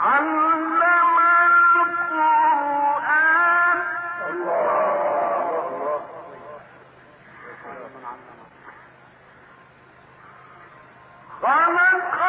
علم القرآن الله خلق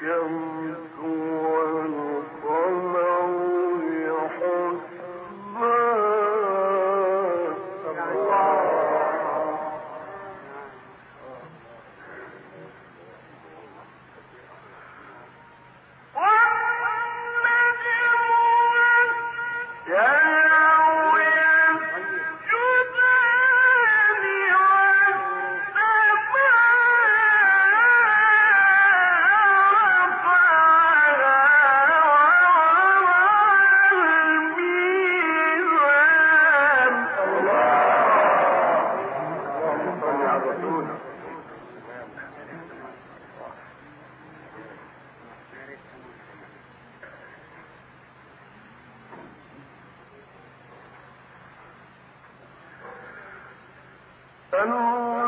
كم فنور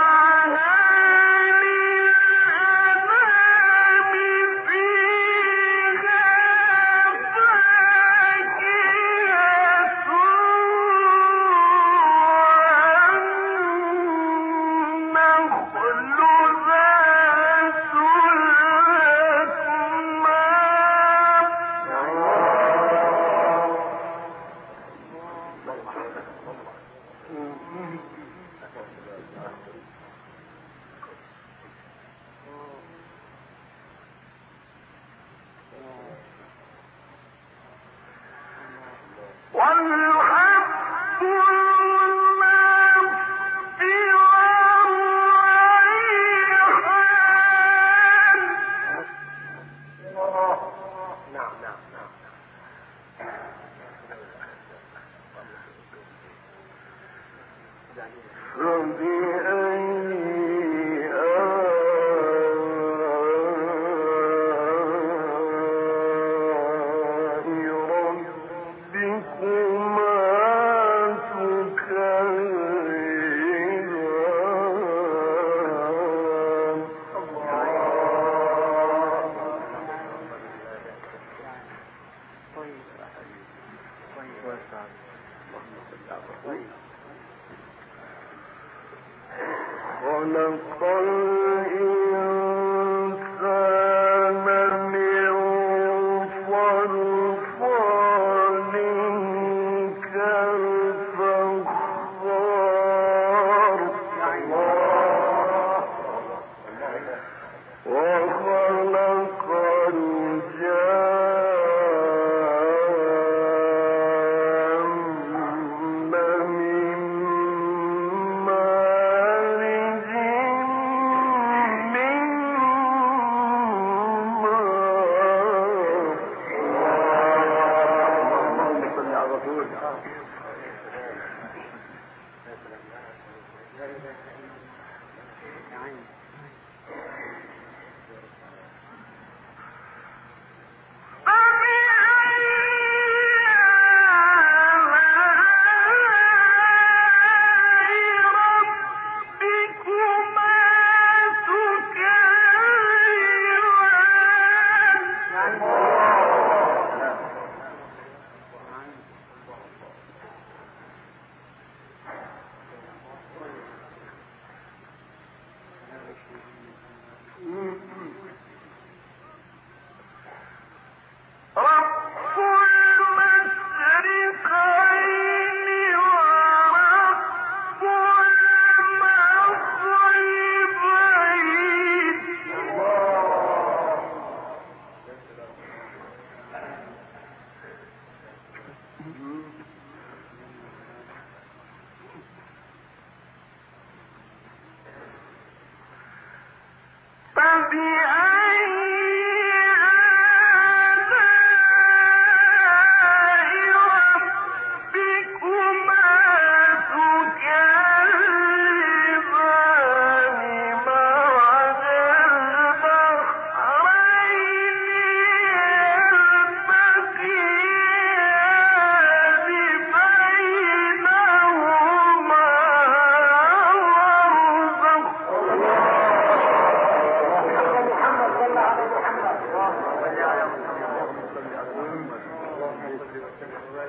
الكفر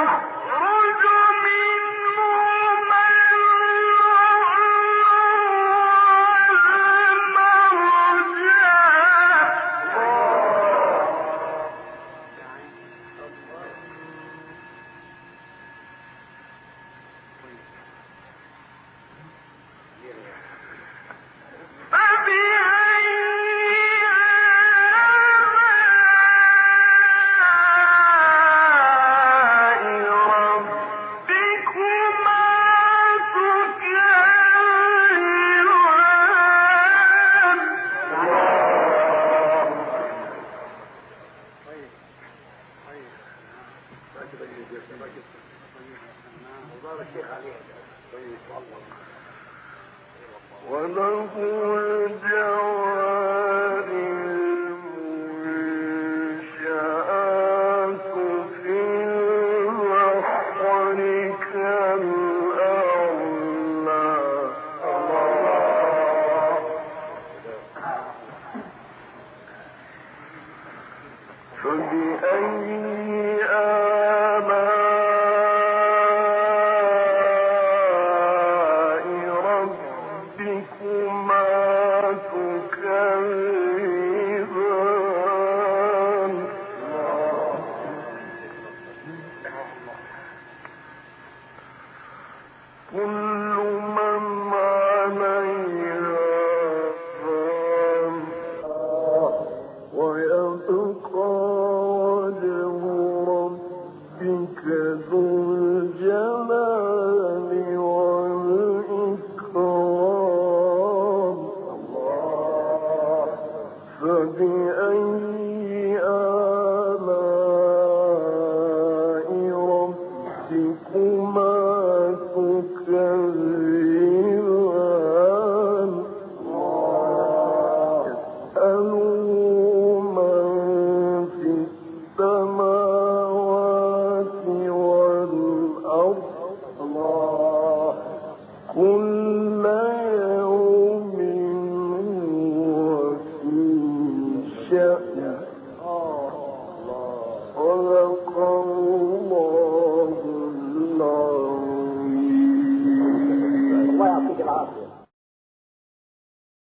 Now, المنشآت في كل